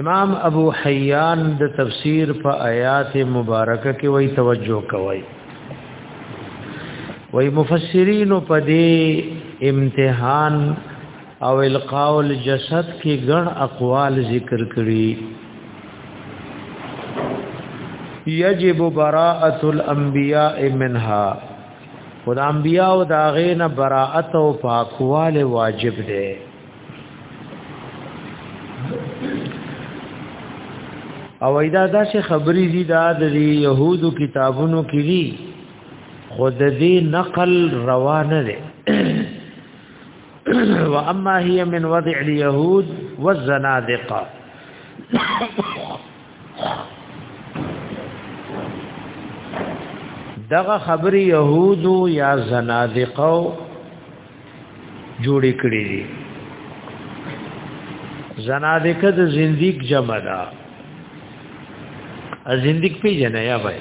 امام ابو حیان د تفسیر په آیات مبارکه کې وای توجه کوي وای مفسرین په دې امتحان او القاء الجسد کې ګڼ اقوال ذکر کړي یجب براءه الانبیاء منها خدا انبیاء او دا غین براءت او پاکواله واجب دی او ایدا دا چې خبرې دي دا د يهودو کتابونو کې دي خود دې نقل روانه ده واما هي من وضع اليهود والزنادقه دغه خبر يهودو یا زنادقو جوړې کړې دي زنادقه د زنديق جمع ده ا زنديق پیژنه یا وای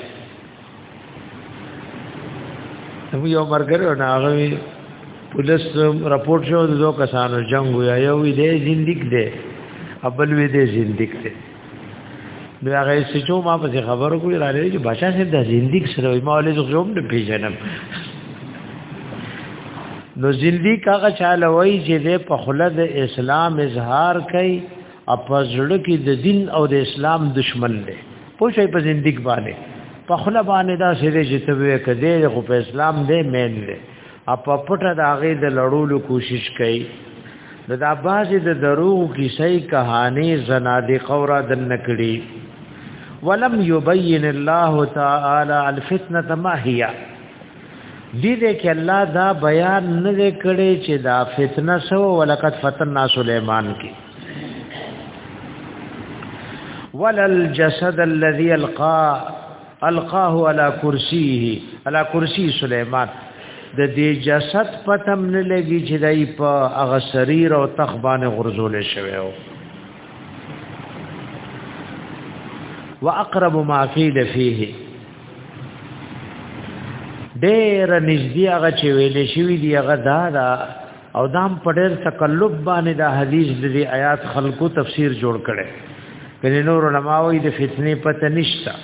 نو یو مرګره نه هغه پولیس رپورټ شو د دوه کسانو جنگ ویا یو دې زنديق دې ابل وی دې زنديق دې نو هغه سچو ما په خبرو کوي را لري چې بچا سي د زندګی سره ما ولې زه هم نه پیژنم نو زندگی هغه چاله وای چې د په خله د اسلام اظهار کوي او په زړه کې د دین او د اسلام دشمن دی پوه شئ په زندگی باندې په خله باندې دا سره چې ته وې کده خو په اسلام دې مین دی اپ پټه د هغه د لړولو کوشش کوي د دا باز د دروغ کیسې کہانی زنادق اور دن نکړي ولم يبين الله تعالی الفتنه ما هي دې دې کې الله دا بیان نه کړي چې دا فتنه سو ولقد فتننا سليمان کې ولل جسد الذي القى القاه علی کرسیه علی کرسی سلیمان د دې جسد پتم نه لګي چې دای په هغه سریر او تخ باندې غرزول شوی او واقرب ما قيل فيه ډېر نږدې هغه چې ویل شوی دی هغه دا دا او دام په ډېر تکلف باندې دا حدیث د دې آیات خلقو تفسیر جوړ کړي کله نور علماوی د فتنې پته نشتا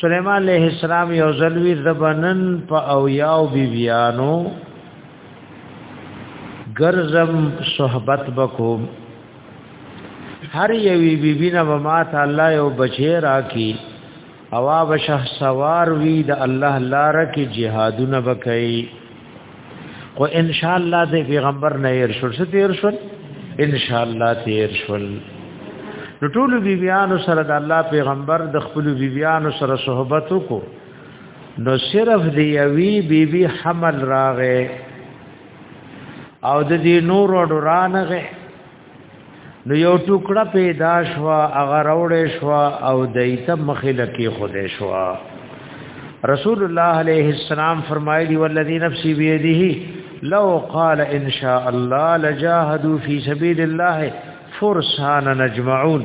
سليمان عليه السلام یو ځلوي زبنن په او یاو بی بیانو ګرزم صحبت بکوم هر یوی بی بی نه ما ته الله یو بچی راکی اوا بشه سوار وی د الله لار کې جهادونه وکړي او ان شاء الله د پیغمبر نه ير شو څه تیر شو ان شاء الله تیر شو نو ټول بیبیانو سره د الله پیغمبر د خپل بیبیانو سره صحبت وکړو نو صرف دی یوی بیبی حمل راغې او د دې نور ډورانغه نو یو ټوکړه پیدا شو هغه راوړې شو او دایته مخې لکی خوده شو رسول الله علیه السلام فرمایلی والذی نفسی بیده لو قال ان شاء الله لجاهدوا فی سبیل الله فرسان نجمعون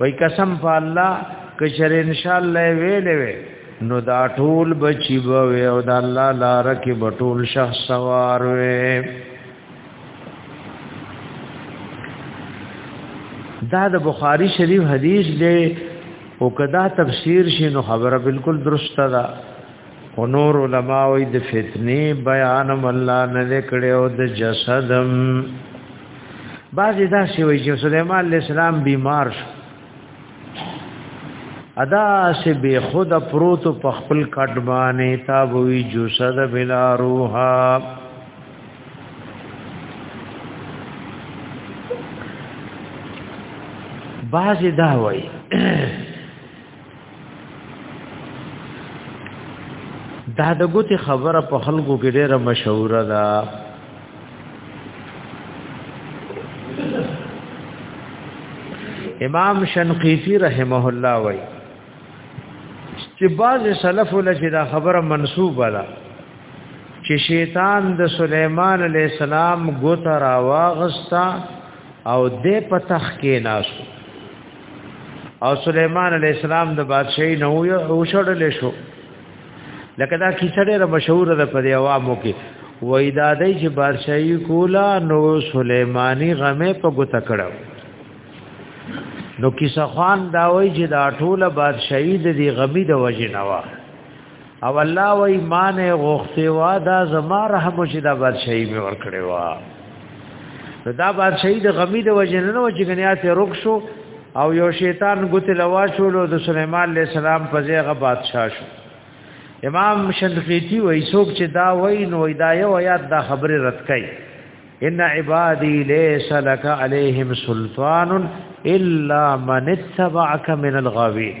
وای قسم په الله کشر ان شاء الله ویلې وی نو دا ټول بچی به او دا الله لار کې بټول شخص سوار وی دا د بخاری شریف حدیث دی او کدا تفسیر شي نو خبره بالکل درسته ده او نور علما وی د فتنه بیان الله نه کړي او د جسدم بعض دا شی وی چې سليمان عليه السلام بیمار شو ادا سے بے خود پروت په خپل کټ باندې تا وی جسد بلا روحا باز دا وای دا د ګوتې خبره په خلکو کې ډېره مشهوره ده امام شنقیطی رحمه الله وای چې باز سلف له دا خبره منسوبه ده چې شیطان د سليمان عليه السلام ګوت را واغستا او د پتخ کې ناسو او سليمان عليه السلام د بادشاہي نه وشړل شو لکه دا کیسه ډېره مشهوره ده په عوامو کې وای دا دی چې بادشاہي کولا نو سليماني غمه په ګوت کړو نو کیسه خوان دا وای چې دا ټوله بادشاہي د دې غمی د وجه نه او الله وای مان غوخته وا دا زما رحم چې دا بادشاہي مې ور کړې وا دا بادشاہي د غمی د وجنن و چې غنیا ته رک شو او یو شیطان ګوت لوا شو لو د سليمان عليه السلام په ځای غ بادشاہ شو امام شنقیتی وای څوک چې دا وای نو دا یو آیات دا خبره رد کړي ان عبادی لیس لک علیہم سلطان الا من اتبعک من الغاوین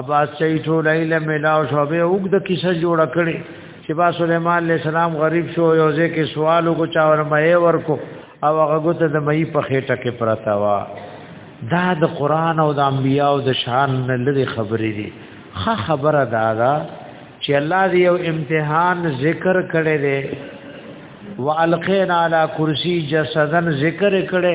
اباس چي ټول ایله ملاو شو به وګ د کیسه جوړ کړي چې با سليمان عليه السلام غریب شو یو ځکه سوال وکړ چا ورمه ورکو او هغه ګوته د مې په خېټه کې پرتا وا دا د قران او د انبياو د شان نه لري خبرې دي خه خبره دا ده چې الله دې یو امتحان ذکر کړي دي والقینا علی کرسی جسدن ذکر کړي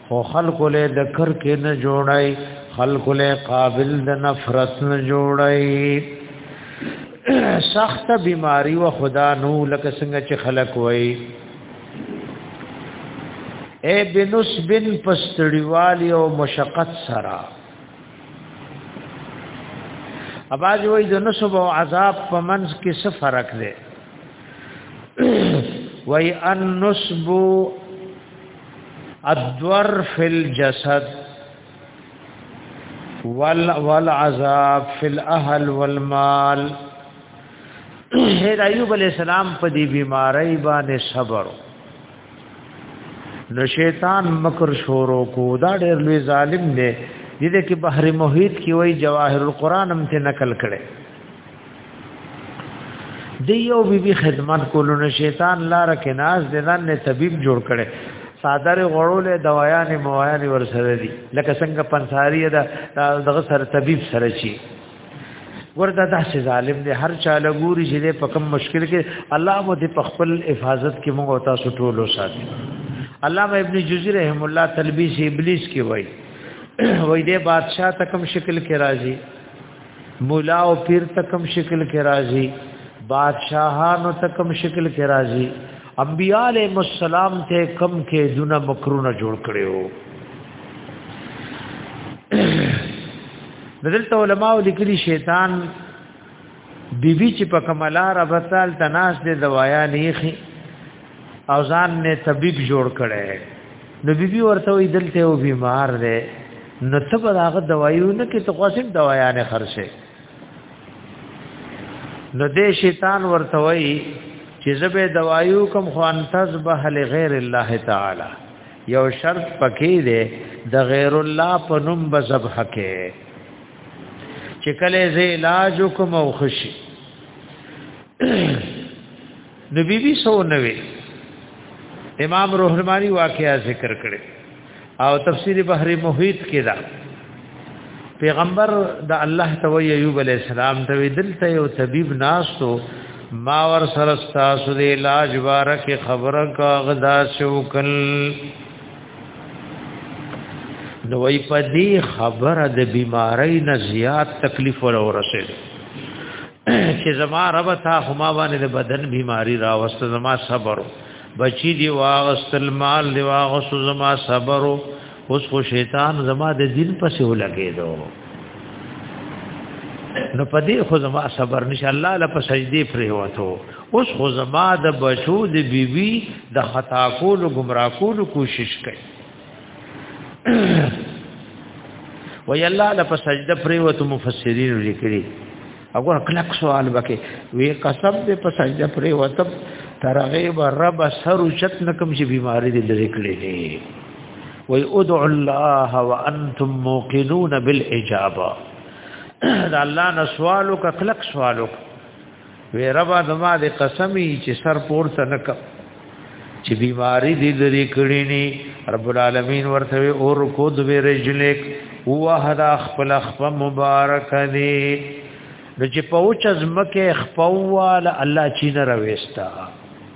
خو خلق له د کر کې نه جوړای خلق له قابل د نفرت نه جوړای سخت بیماری و خدا نو لکه څنګه چې خلق وای اے بنس بن پستړیوالی او مشقت سرا اباج وای د نسب او عذاب په منځ کې څه فرق دی وای ان نسب الدور فی الجسد والعذاب فی الاهل والمال هر ایوب علیہ السلام په دې بیماری باندې صبر نو شیطان مکر شورو کو دا ډېر لوی ظالم دی دې کې بحر محیط کې وای جواهر القرآن هم ته نقل کړي دی یو بی بی خدمت کولو نه شیطان لار کې ناز د ځان نه طبيب جوړ کړي صادر غړول دوایان موایان ور سره دي لکه څنګه پنساری دا دغه سره طبيب سره چی ورته داسې ظالم دی هر چا لګوري چې په کوم مشکل کې الله مو دې په خپل حفاظت کې موږ او تاسو ټول وساتي علامه ابن جوزی رحم الله تلبیس ابلیس کې وای وای دې بادشاہ تکم شکل کې راځي مولا او پیر تکم شکل کې راځي بادشاہانو تکم شکل کې راځي انبیاء علیهم السلام ته کم کې دونه مکرونه جوړ کړو دلته علماء لیکلي شیطان بیبي چې په کملار ابطال تناس دې دوايا نه خي او ځان نه طبيب جوړ کړي نو بيبي ورته وي دلته او بیمار دی نو ته به هغه دوايو نه کې ته خاصه دوايا نه خرشه نو دې شیطان ورته وي چې زبه دوايو کوم خو انتز به لغیر الله تعالی یو شرط پکې دی د غیر الله په نوم به ذبح کې چې کله زه علاج کوم او خوشي نو بی بی سو نوې امام روحمانی واقعا ذکر کړي او تفسیر بحر محیط کې دا پیغمبر د الله ته وی ایوب علی السلام ته دلته یو طبيب ناسو ما ور سره تاسو د علاج بارک خبره کا غدا شوکل نو وی په دې خبره د بیماری نه زیات تکلیف ور ورسېد چې زما رب تا هما باندې د بدن بیماری را وست زما صبر بچی دی واغستل مال دی واغست زما صبر اوس خو شیطان زما د دین پسې ولګې دو نو پدې خو زما صبر نشه الله له په سجدي پرې وته اوس خو زما د بچو د بیبي د خطا کولو گمراه کولو کوشش کوي وی الله لپاره سجده پریوت مفسرین لیکلي هغه کلک سوال وکي وی قسم دې په سجده پرې وته ترغه به رب سر چت نکم چې بیماری دې لری کړې دي وی ادعو الله وانتم موقنون بالاجابه دا الله نه سوالو کا کلک سوالو وی ربا زما د قسمی چې سر پورته نکم چې بیماری دې لري کړی ني رب العالمین ورته اور کو د رجلک وهدا خپل خپ مبارک دی نو چې پوچ از مکه خپواله الله چین رويستا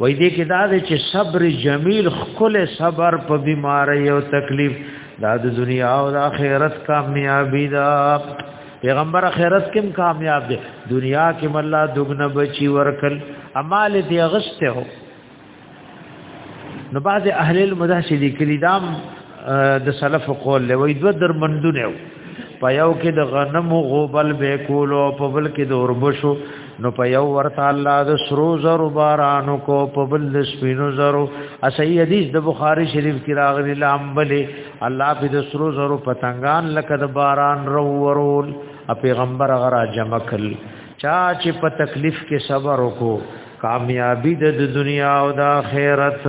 وای دې کې دا دې چې صبر جمیل خپل صبر په بیماری او تکلیف دا د دنیا او د آخرت کامیابی دا پیغمبر آخرت کې کامیاب دی دنیا کې مله دغنه بچي ورکل امال دې غشته هو نو بعض اهل المدهش لیکلی دام د سلف قول له وې دوه درمندونه په یو کې د غنمو غوبل به کولو په بل کې د اوربشو نو په یو ورته الله د سرو زرو بارانو کو په بل د سپینو زرو اسی حدیث د بخاری شریف کې راغلی لامبلې الله په د سرو زرو پتنګان لکه د باران رو ورول پیغمبر غرا جمع کړ چا چې په تکلیف کې صبر وکړو کامیابی د دنیا او د آخرت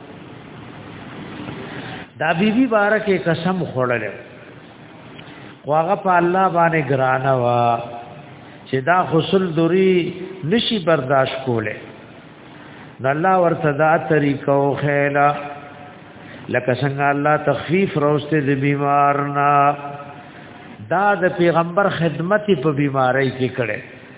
دا بی بی بارکه قسم خوړل واغه په الله باندې ګرانه وا چې دا غسل دوری نشي برداشت کوله نو الله ورته دا طریقو خیلا لکه څنګه الله تخفیف راوسته د بیمار نه دا د پیغمبر خدمت په بیماری کې کړي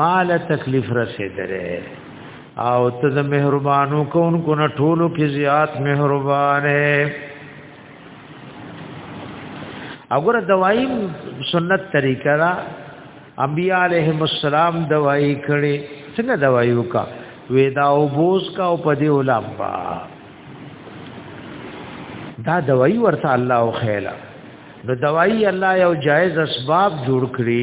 مال تکلیف رسیدره او ته د مهربانو کوونکو نه ټولو کې زیات مهربانه اگر دوايي سنت طریقه را انبیاء علیهم السلام دوايي کړي څنګه دوايي وکا ودا او بوس کا او پدی علماء دا دوايي ورته الله او خیلا نو دوايي الله یو جایز اسباب جوړ کړی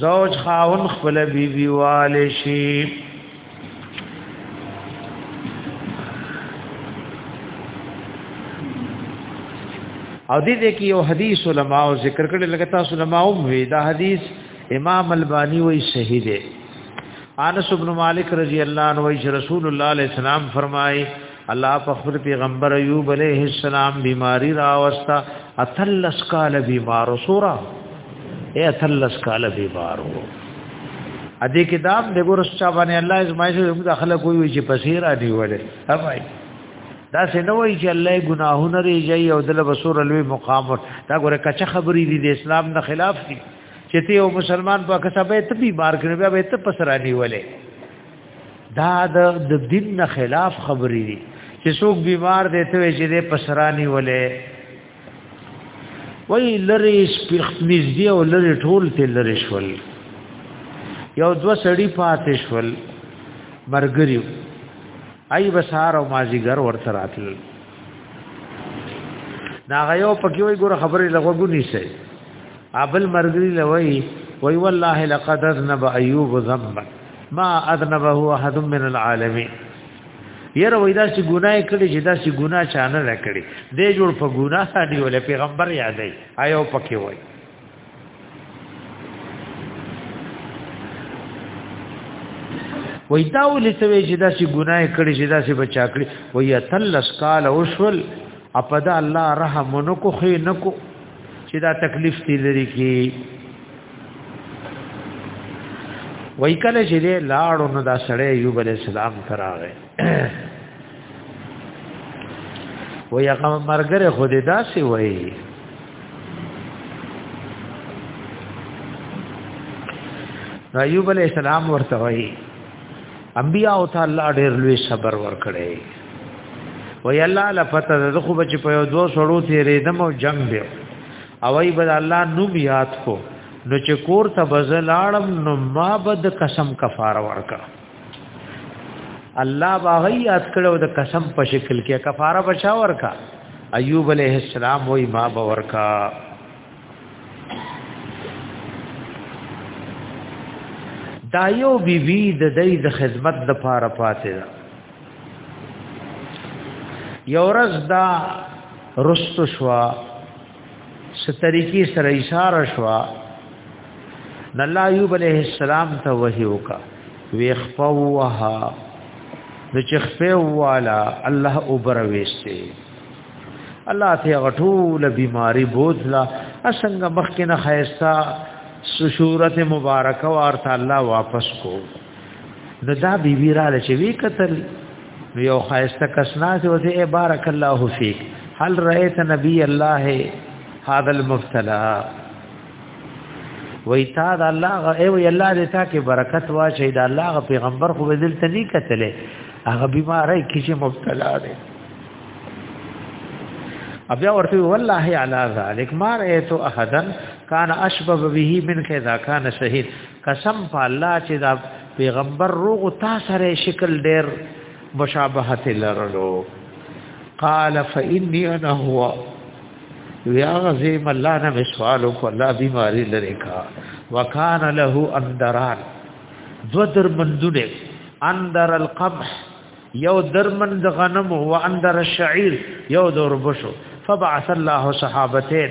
زوج خاون خپل بیبي والي شي او دې دې کې یو حدیث علماء ذکر کړل لکه تاسو علماء هم وی دا حدیث امام البانی وی صحیح دی انس بن مالک رضی الله عنه وی رسول الله علیه السلام فرمایي الله په خپل پیغمبر ایوب علیه السلام بیماری را وستا اتلس کال بیمار سورا اے اتلس کال بیمار وو ا دې کتاب د ګور چا باندې الله ازمایش هم داخله کوي چې پسیر ا دی وله هبای دا څه نه وایي چې الله ګناهونه ریږي او دل بصور لوی مقام دا ګوره کچه خبرې دي د اسلام نه خلاف دي چې ته یو مسلمان په کسبه ته بیمار کړي بیا به ته پسرانی وله دا د دین نه خلاف خبرې دي چې څوک بیمار دی ته چې د پسرانی ولې وای لری سپخ نږدې او لری ټول ته لری شول یو دو سړی پاتې شول مرګریو ای بسار او مازیګر ورته راتل ناغه یو پکې وای ګوره خبرې لغوګونی سي ابل مرګري لوي وی والله لقد اذنب ايوب ذنبا ما اذنبه احد من العالمين یره وای دا چې ګناه کړي چې دا چې ګناه چانه نه کړي دې جوړ په ګناه باندې ولې پیغمبر یادای آیو پکې وای وای دا ولې ته وای چې دا چې ګناه کړي چې دا چې بچا کړي وای تلس کال اوشول اپدا الله رحم نکو خې نکو چې دا تکلیف دې لري کې وای کله چې دې لاړو نو دا سړی ایوب علی السلام تراغه وای هغه مرګره خو دې داسې وای ایوب علی السلام ورته وای انبیاء او تعالی ډېر لوی صبر ورکړي وی الله لفته زه خو بچ په یو دوه سړو تیرې دم او جنگ دی او ای بل الله نو یاد کو نو چې کور ته بزلاړم نو ما بد قسم کفاره ورکا الله باغی یاد کړو د قسم په شکل کې کفاره بچا ورکا ایوب علیہ السلام وی ما باورکا دا یو بیبي د دې د خدمت د پاره پاتې ده یو ورځ دا رست شوا ستریکی سره اشاره شوا د الله ایوب علیه السلام ته وحی وکا وی خفوها د چخفه والا الله اوبر ویسته الله ته غټول بیماری بوتلا اسنګ مخکنه خیستا سشورت مبارک او ارت الله واپس کو نو دا بی بی را لچ وی قتل یو خایسته کسنا چې وځي بارک الله فیک هل رایت نبی الله هذا المبتلا وی تا دا الله ای وی الله دې تا کې برکت واچي دا الله پیغمبر خو دل ته نه کتلې هغه بیماری کې چې مبتلا دی بیا ورته والله علی ذلک ما رایت احدن کان اشبب به من کذا کان شهید قسم په الله چې دا پیغمبر روغ تا سره شکل ډېر مشابهت لرلو قال فإني أنا هو ویا غزیم الله نه سوال کو الله بیماری لري کا وکان له اندران دو در مندونه اندر القمح یو درمن د غنم او اندر الشعير یو دور بشو فبعث الله صحابته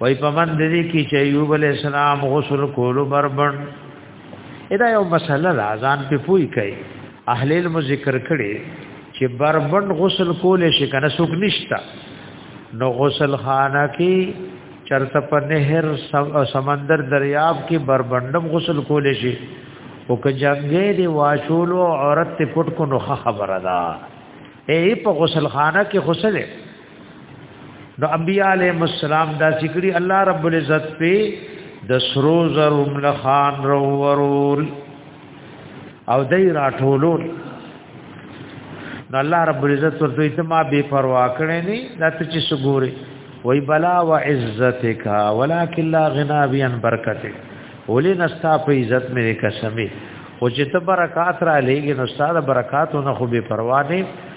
وای په من دې کې چې ایوب علی السلام غسل کولو بربند ادا یو مسله ده ځان په پوي کوي اهل علم ذکر کړي چې بربند غسل کولې شي کنه سوک نشتا نو غسل خانه کې چرته په نهر سمندر دریاب کې بربندم غسل کولې شي او که جنگې دی واشولو عورت ته پټ کو نو خبره ده اے په غسل خانه کې غسل نو انبیاء علیہ السلام دا ذکری الله رب العزت په د سرو زرو ملخان ورول او دای راټولول نو الله رب العزت ورته ته ما بے پروا کړې نه دته چې سګوري وای بلا و عزتک ولکن لا غنا بی ان برکته ولې نستا په عزت مې قسمه او چې ته برکات را لېږي نو ستاسو برکاتونه خو به پروا نه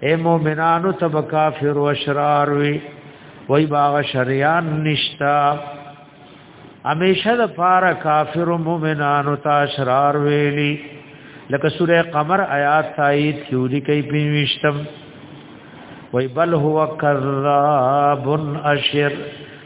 اے مومنانو تب کافر و اشرار وی وی باغ شریان نشتا همیشه د پارا کافر و مومنانو تا اشرار ویلی لکه سوره قمر آیات تایید کیولی کئی پینوشتم وی بل هو کذاب اشر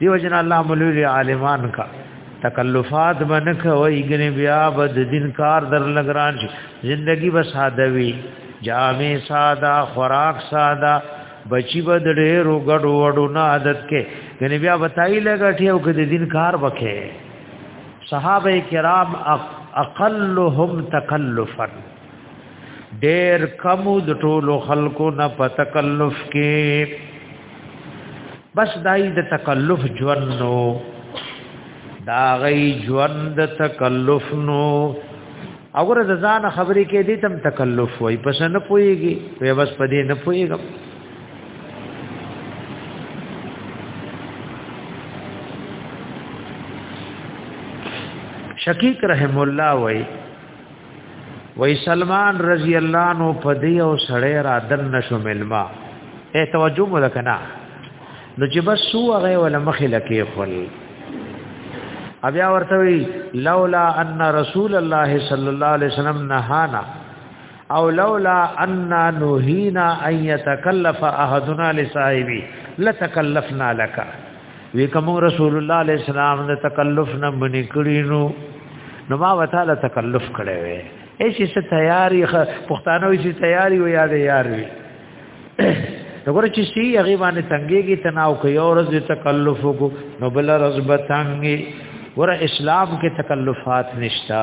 دیو جن الله مولوی عالمان کا تکلفات منک و ایګنی بیا بد دین کار در لګران شي زندگی به ساده وی جامع ساده خوراک ساده بچی به ډېر وګړو وړو نه عادت کې ګنې بیا بتای لګټي او کې دین کار وکې صحابه کرام اقلهم تکلفا ډېر کم د ټولو خلکو نه په تکلف کې بس دای د تکلف ژوند نو دا غي ژوند تکلف نو اور د ځان خبرې کې دې تم تکلف وای پس نه پويږي وې بس پدې نه پويږم شکیک رحم الله وای وای سلمان رضی الله عنه په دې او سړی را دن نشو ملما اے توجه مو وکنا نو چې بس سو هغه ول مخې لکې خل بیا ورته وی لولا ان رسول الله صلی الله علیه وسلم نهانا او لولا ان نهینا ان يتکلف احدنا لصاحبی لتکلفنا لك وی کوم رسول الله علیه السلام د تکلف نه منی کړی نو نو ما وتعالى تکلف کړی وی اې چې څه تیاری پښتانه وی چې تیاری و یاد یار وی دغه چې سی هغه باندې تنګيږي تناو کوي او رز تکلف کو نو بل رز بتنګي ور اسلام کې تکلفات نشتا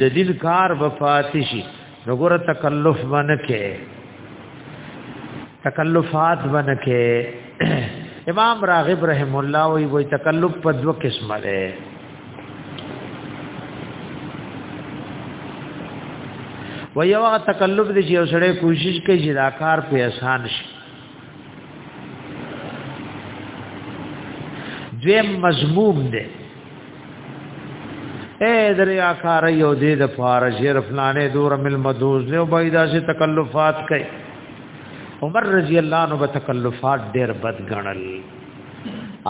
د دین کار وفاتشي وګوره تکلف باندې کې تکلفات باندې کې امام راغب رحم الله وی وی تکلف په دوه قسمه ده و یو هغه تکلف دی چې یو سړی کوشش کوي چې دا کار په آسان شي دویم مضموم دی اے دریا کار یو دې د فار شیر فلانه دور مل مدوز له بيدا سے تکلفات کئ عمر رضی الله عنه په تکلفات ډېر بد غنل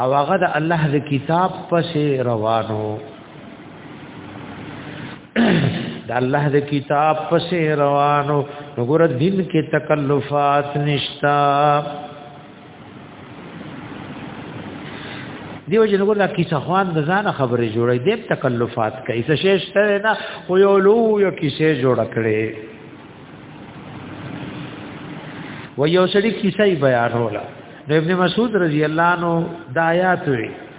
او هغه د الله د کتاب پسې روانو د الله د کتاب پسې روانو وګور دین کې تکلفات نشتا دیو جن وګور دا کیسه خوان د ځان خبرې جوړې دې تکلفات کوي څه شېشته نه خو یو لو یو کیسه جوړ کړي و یو سړي کیسه بیانوله ابن مسعود رضی الله عنه د آیات وی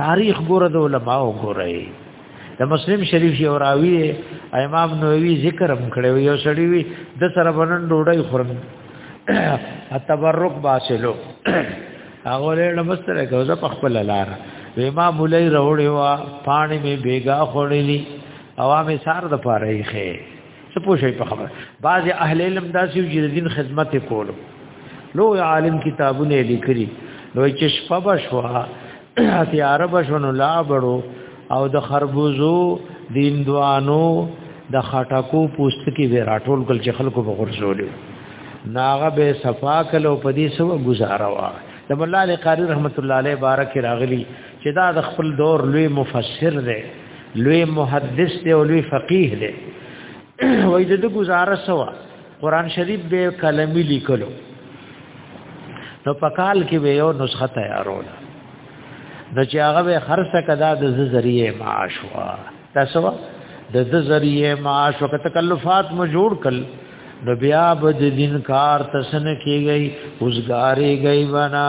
تاریخ ګوره د علماو ګوره د مسلم شریف یو راوی امام نووي ذکر هم کړو یو سړی وی د سره بنن ډوډۍ خورم تبرک باسلو هغه له نمستره کوزه په خپل لار ویما مولای روړی وا پانی می بیگا خړلی عوامي سار د پاره یې څه پوښي په خبر بعض اهل علم داسې یو چې دین خدمت کولو لو عالم کتابونه لیکلي نو چې شپه بشوا هتیار بشونو لا بړو او د خربوزو دیندوانو د خټکو پوست کې به راټول کل چې خلکو به غرزول ناغه به صفا کلو په دې سو گزاره وا د مولا علی قاری رحمت الله علیه بارک راغلی چې دا د خپل دور لوی مفسر دی لوی محدث دی او لوی فقيه دی وای د گزاره سوا قران شریف به کلمی لیکلو نو پکال کې به یو نسخه تیارول د چې هغه به خرڅه کدا د ذریعہ معاش وا تاسو د ذریعہ معاش او تکلفات مو جوړ کړ نو بیا به د دین کار تسن کیږي اوسګاری گئی بنا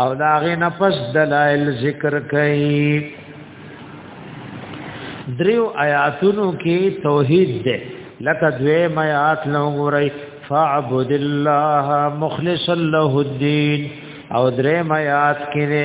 او دا غي نفس دلائل ذکر کړي دریو آیاتونو کې توحید ده لکه دوی میات نو غوري فاعبد الله مخلص له الدين او درې میات کې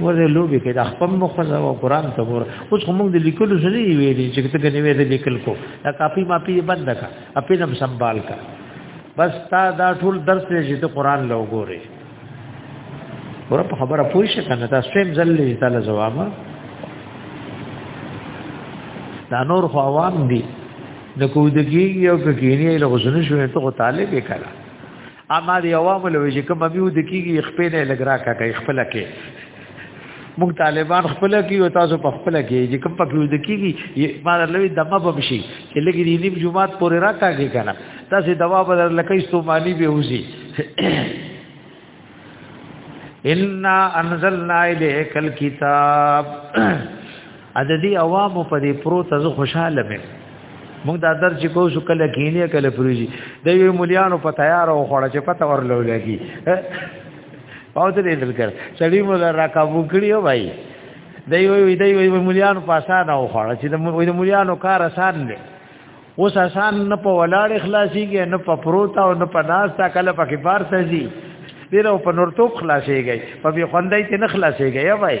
ورته لوبي کې د خپل مخزه او قران ته ور اوس هم د لیکلو سره ویلي چې ته کني وې د لیکل کو دا کاپی ماپی بند کا اپې نم سنبال کا بس تا دا ټول درس نه چې ته قران له وګوره ور په خبره پوه شې کنه دا سیم ځلې تعالی جواب دا نور خو عوام دي د کو دګي یو کینی له غزنه شوې ته طالب یې کړه اما دی عوام له وجه کوم بیو د کیږي خپل نه لګرا کا کوي خپل کې موږ طالبان خپل کې او تاسو په خپل کې چې کوم پکې د کیږي ما لوي دمه بمشي چې لګي دی نیم جمعات پورې راکاږي کنه تاسو دوا بدل لکې استومالي به وزي ان انزلنا الیک الكتاب ا د دې عوامو په دې پرو ته خوشاله مې موږ دا درس کو شو کله کینې کله پروژي د یو مليانو په تیار او خړه چې پته ورلو لګي او ته دې دلکر سړی مو را کابو کړیو بھائی د یو د یو مليانو په اسانه او خړه چې د مليانو کار آسان دی اوس آسان نه په ولاړ اخلاصيږي نه په پروتا او نه په ناس تا کله په کفار تزي ډیر په نورتوب خلاصيږي په بي خوندای ته نه خلاصيږي یا بھائی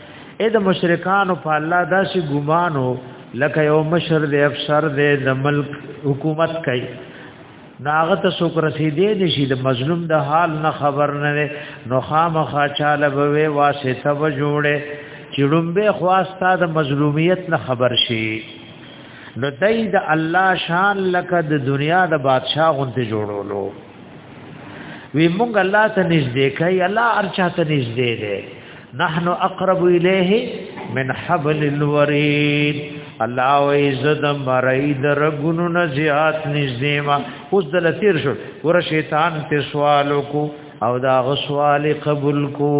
اې د مشرکانو په الله داسې ګمانو لکه یو مشر دې افسر دې د ملک حکومت کوي ناغه ته څوک رسیدې نشي د مظلوم د حال نه خبر نه نو خامخا چاله به واسطه و جوړه چړم به خواستا د مظلومیت نه خبر شي نو دای د الله شان لکه د دنیا د بادشاہ غونته جوړولو وی مونږ الله ته نږدې کوي الله ارچا ته نږدې دی نحنو اقرب الیه من حبل الورید الله وی زد مرئی در گنو نزیات نزدی ما اوس دل تیر شو ور شیطان تی سوالو کو او دا غسوال قبول کو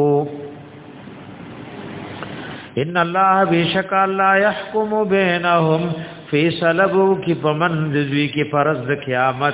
ان الله بیشک الله يحكم بينهم فیصلو کی پمن دوی کی فرض قیامت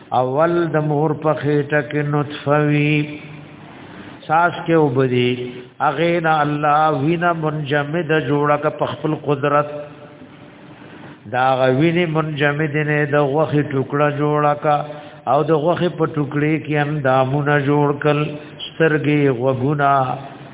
اول د مور په خېټه کې نطفه وی ساس کې وبدي اغه نه الله وینا منجمد جوړه ک په خپل قدرت دا غوینه منجمد نه د غوخي ټوکړه جوړه کا او د غوخي په ټوکړې کې اندامونه جوړ کل سترګې غوګونه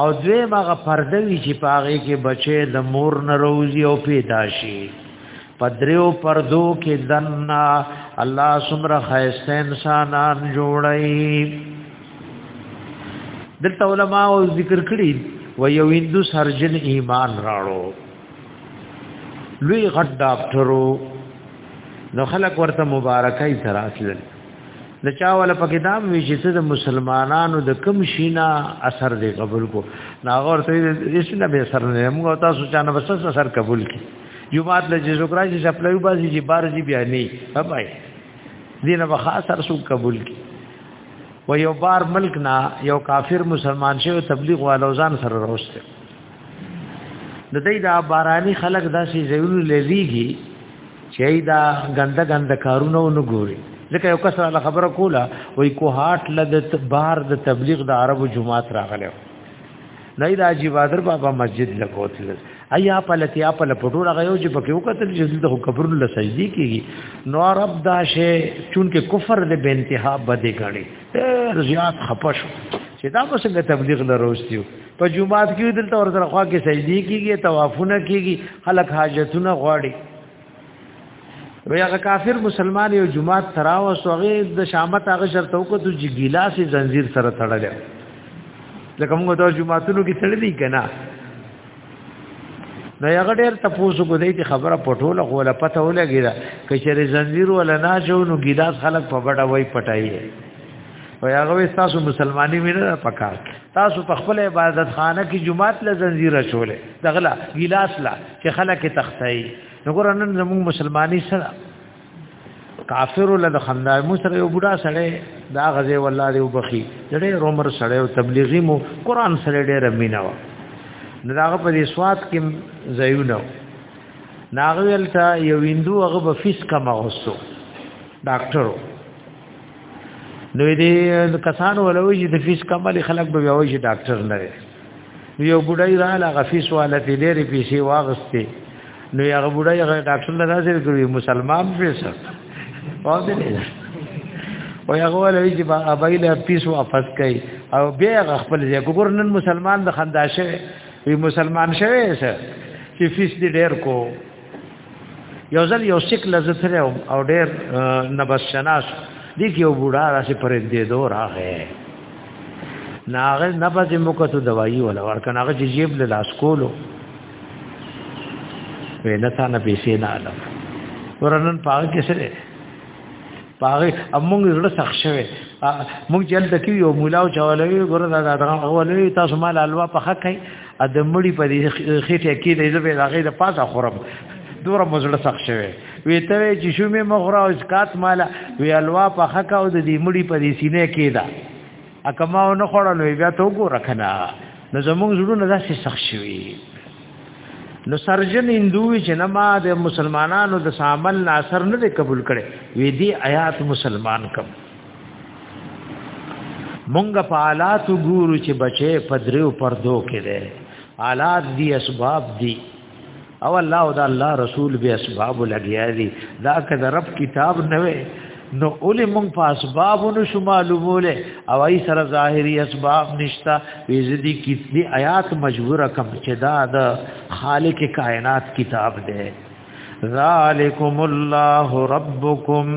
او دوی مغه پردوی چې پاغه کې بچي د مور نروزي او پیدا شي پدریو پردو کې دنا الله سمره خیسته انسانان جوړي دلته علماء او ذکر کړی و یو هندو سرجن ایمان راړو لوی غټ ډاکټرو نو خلک ورته مبارکای سره اصل د چا ول په کتاب وی چې د مسلمانانو د کم شینا اثر دی قبول کو ناغور ته هیڅ نه به اثر نه موږ تاسو چا نه بس اثر قبول کی یو مات له جزوکراجی سپلایو بازی جی بارجی بیا نه بای دینه به خاص اثر سو قبول کی و یو بار ملک نا یو کافر مسلمان شوی تبلیغ والو ځان سره راوسته د دې دا باراني خلک داسې زیونو للیږي چې دا ګنده ګنده کارونه ونګوري ځکه یو کس له خبره کوله وای کوهاټ لد بار د تبلیغ د عربو جمعات راغله نه دا جی بادر بابا مسجد لګوتل ایا په لتیا په لپټو راغیو چې پکې وکتل چې د کفر له سجدي کیږي نو رب دا شی چونکه کفر د بے انتها بده غړي رضیات خپش چې دا به څنګه تبلیغ لروستیو په جمعات کې دلته ور سره خوا کې سجدي کیږي طوافونه کیږي خلک حاجتونه غواړي وی هغه کافر مسلمان یو جمعات تراو سوغه د شامت هغه شرط وکړو چې ګیلاسي زنجیر سره تړل لکه موږ د جمعاتونو کې تړلې کنا نو هغه ډېر تاسو کو دې خبره پټوله خو لا پته ولګی دا کچره زنجیر ولا نه جو نو ګیلاس خلک په بڑا وای پټایي وای هغه وې تاسو مسلمانۍ مې نه پکار تاسو په خپل عبادت خانه کې جمعات له زنجیر چولې دغلا ګلاس لا چې خلک تختای نو ګور نن زمو مسلمانۍ سره کافر له خندا مو سره یو بډا سره دا غزه والله دی وبخي ډېر عمر سره او تبلیغي مو قران سره ډېر مینا و نو داغه په دې سواد کې زیونه ناغویل تا یو ویندو هغه به فیس کم غوسو ډاکټرو نو دې کسان ولوي چې د فیس کمال خلک به وایي چې ډاکټر نه دی یو بډای را لا غفیس والا ته ډېرې پیسې واغستې نو یو بډای غ ډاکټر نه راځي کوي مسلمان پیسې او دې نه او هغه ولوي چې با ابایله پیس واپس کوي او بیا خپل ځای کوګور نن مسلمان د خنداشه وي مسلمان شوی سه چې فیس دې ډېر کو یو ځل یو سیک لزتره او ډیر نبس شناس دی کې یو بوډا راشي پرې دې دو راغې ناغه نبز مکتو دوايي ولا ورکه ناغه جیب له لاس کولو وینا تا نه پیسې نه علم ورنن پاګه کې سره پاګه امونږ زړه سخت شوه مونږ جلد کې یو مولا او چولوي ګوره دا دغه اولوي تاسو مال الوا په حق ا د مړی په دې خېټه کې د زبې لاغې د پاسه خورم دوره مزړه سخت شوی وی ته چې شو می مغرا او اسکات مالا وی الوا په حق او د دې مړی په دې سینې کې دا اکما نو خړل وی بیا ته وګوره کنه نو زمونږ زړونه داسې سخت شوی نو سرجن هندوی چې نه ما د مسلمانانو د سامل ناصر نه قبول کړي وی دی آیات مسلمان کم مونږ په حالات ګورو چې بچي په دریو پردو کې ده حالات دي اسباب دي او الله او دا الله رسول به اسباب لګیا دي دا که د رب کتاب نه وي نو اولې مونږ په اسبابونو شو معلوموله او ای سره ظاهري اسباب نشتا ویزدي کې دي آیات مجبوره کم چې دا د خالق کائنات کتاب ده ذالکم الله ربکم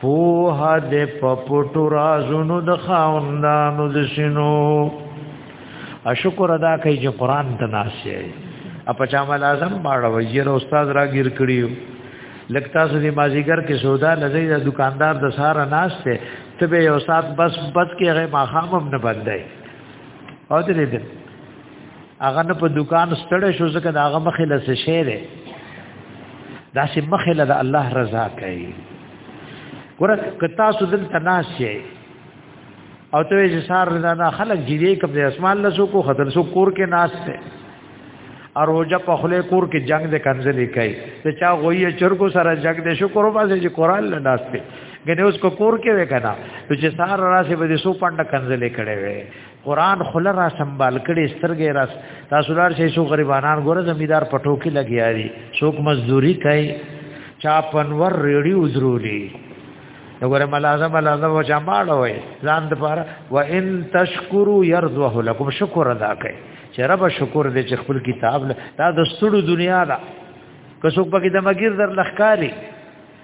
فوه د پپټو رازونو د خاوندانو د شنو اشکر ادا کوي چې قران ته ناشې اپ چا مل اعظم باړه ویره استاد راګیر کړیو لکتا سو دی مازیګر کې سودا لږی د دکاندار د سارا ناس ته ته به یو سات بس بد کې غي ماخامم نه بندای او دې دې هغه نه په دکان ستړی شو ځکه دا هغه مخې له څه شی دی دا چې مخې له الله رضا کوي ګوره که تاسو دلته ناس یې او ته یې سار نه نه خلک جیدې کوم د اسمان له سو کو خطر سو کور کې ناس ته اروجه په خله کور کې جنگ د کنځلې کوي ته چا غوي چرګو سره جنگ د شکر وباسي چې قران له ناس ته ګنې اوس کو کور کې وکنا چې سار راسي به سو پاند کنځلې کړي وي قران خله را سنبال کړي سترګې راس تاسو لار شي شو غریبانان ګوره زمیدار پټو کې لګیا دي څوک مزدوري کوي چا پنور ریډي وزرولي وګوره ملازم ملازم و جماړ وای ځان د پاره و ان تشکرو يرضوه لكم شکر ادا کړئ چې رب شکر دې چې خپل کتاب دا د ستړو دنیا دا که څوک پکې د مګیر در لخکاری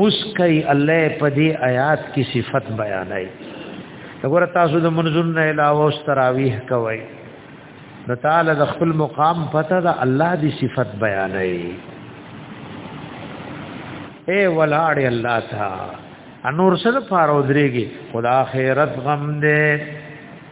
مسکی الله په دې آیات کې صفت بیانای وګوره تاسو د منزون نه علاوه او تراویح کوي نو تعالی د خپل مقام پته د الله دی صفت بیانای اے ولاړ الله تا انور سره پاره ودرېږي خدا خیرت غم دې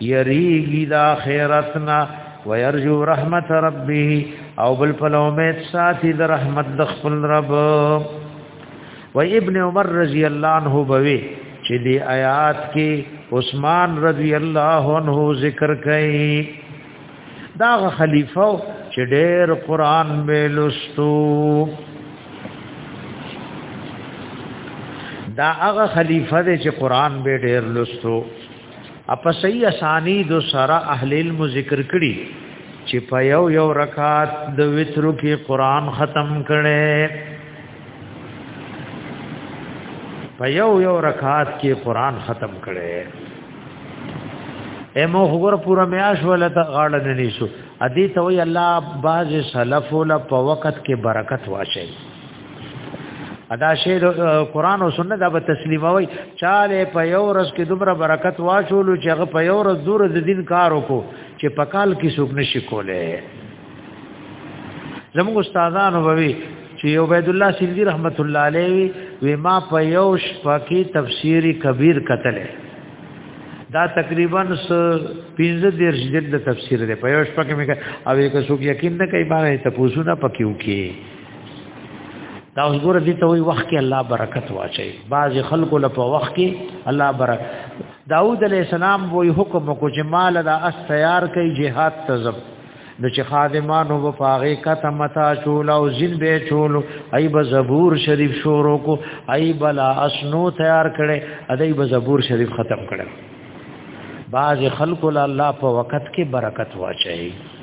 یریږي د آخرت نه ويرجو رحمت ربه او بل په امید ساتي د رحمت د خپل رب و ابن عمر رضی الله عنه بوي چې دی آیات کې عثمان رضی الله عنه ذکر کړي دا خلیفہ چې ډېر قران به لستو دا هغه خلیفہ دی چې قران به ډېر لستو اپا صحیح اسانید سره اهل علم ذکر کړي چې په یو یو رکعات د وترو کې قران ختم کړي په یو یو رکعات کې قران ختم کړي امو خبر پورا میاش ولا ته غاړه نه نیسو ادي ته وی الله باز سلف ول په وخت کې برکت واچي ادا شی د قران او سنت دا به تسلیموي چاله په یو ورځ کې دومره برکت واچول چې هغه په یو ورځ دور د دین کار وکړو چې په کال کې څوک نشي کولای زموږ استادانو بوي چې عبد الله سیندی رحمت الله علیه و ما په یو شپه کې تفسیری کبیر کتلې دا تقریبا 15 درس جلد تفسیر دی په یو شپه کې مې او یک څوک یقین نه کوي باندې تاسو نه پکې وکي دا اوس ګور دي ته وي وخت کې الله برکت واچي بعض خلکو له په وخت کې الله برکت داوود علی السلام وې حکم کو چې مال دا اس تیار کوي jihad تزب نو چې خادمانو و پاغه کته متا چول او زین به چول ایب زبور شریف شورو کو ایب لا اسنو تیار کړي ادیب زبور شریف ختم کړي بعض خلکو له الله په وخت کې برکت واچي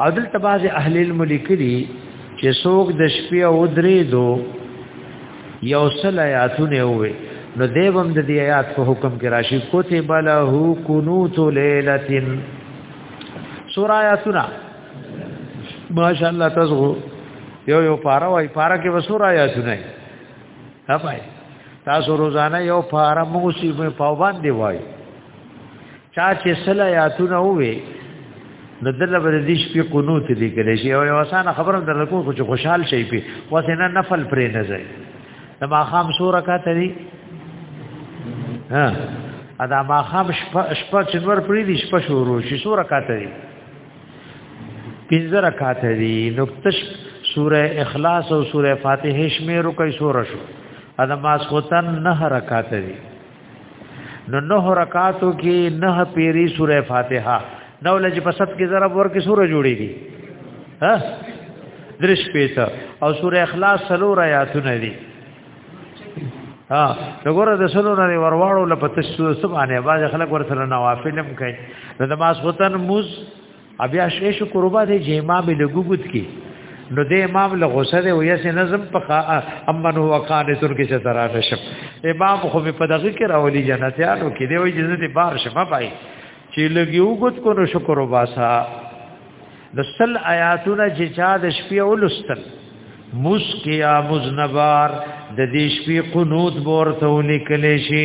او دلته بعض اهل علم لیکلي چې څوک د شپې او درې دو یو سل آیاتونه وي نو دیوم د دې آیات په حکم کې راشي کوته بله قنوت لیلتن سورہ آیاتنا ماشاء الله تاسو یو یو پارا وای پارا کې وسور آیاتونه نه پای تاسو روزانه یو پارا موسی په پاوبان دی وای چا چې سل آیاتونه وې نو دله بر دې شپې قنوت لیکل شي او یو اسانه خبره در کوم خو خوشحال شي په وسنه نفل پرې نه ځي د ماخام سوره کا تری ها ادا ماخام شپه شپه چنور پرې دې شپه شروع شي سوره کا تری پنځه رکعات دي نو تش سوره اخلاص او سوره فاتحه شمیرو کوي سوره شو ادا ماسوتن نه رکعات دي نو نه رکاتو کې نه پیری سوره فاتحه نو لږ په سب کې ضرب ورکې سوره جوړيږي ها درش پیته او سوره اخلاص سلو آیاتونه دي ها وګوره د سلو نه ورواړو لپاره سوره سبحانه باز خلک ورته نوافلم کوي نو د ماسوتن موز بیا شې شکر وبا دې چې امام له ګوګوت کې نو دې امام له غوسه دې وې سه نظم پخا امن هو قانتون کې څه ترا نشم امام خو په دغه کې راولي جنتیانو کې دې وې جنت بار شمه پای چې لګي وګوت کو نو شکر وبا سا د سل آیاتونه چې چا د شپې ولستل مسکیا مزنبار د دې شپې قنوت ورته ولیکل شي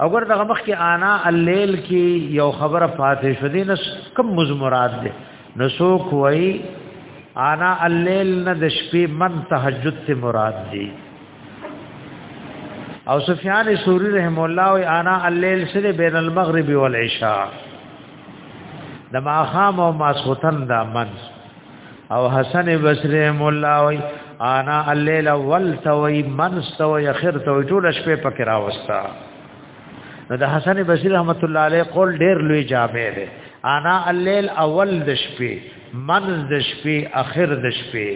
او ګور دغه مخ کې انا الليل کې یو خبره فاتې شو دي نس کم مزمرات دي نو سو کوي انا الليل نه د شپې من تهجد ته مراد دي او سفیان سوری رحم الله او انا الليل سره بین المغرب والعشاء د ماخام او ماسوتن دا من او حسن بصری مولا وی انا الليل ولتوي منستوي خرتوي ټول شپه پکې راوستا نو د حسن بصری رحمت الله علیه قول ډیر لوی جامع دی انا الليل اول د شپې منز د شپې اخر د شپې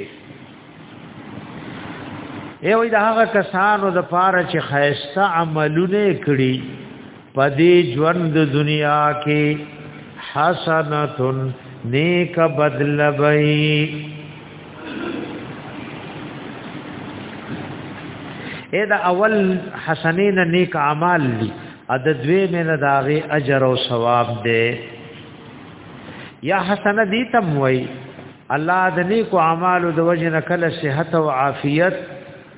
ای وای دا هغه کسانو د پاره چې خیسته عملونه کړی پدی ژوند دنیا کې حسنتن نیک بدل بئی اې دا اول حسنین نیک اعمال دي ا د دوی من داغه اجر او ثواب دی یا حسنه دي تم وای الله د نیکو اعمالو د وجه نه کله صحت او عافیت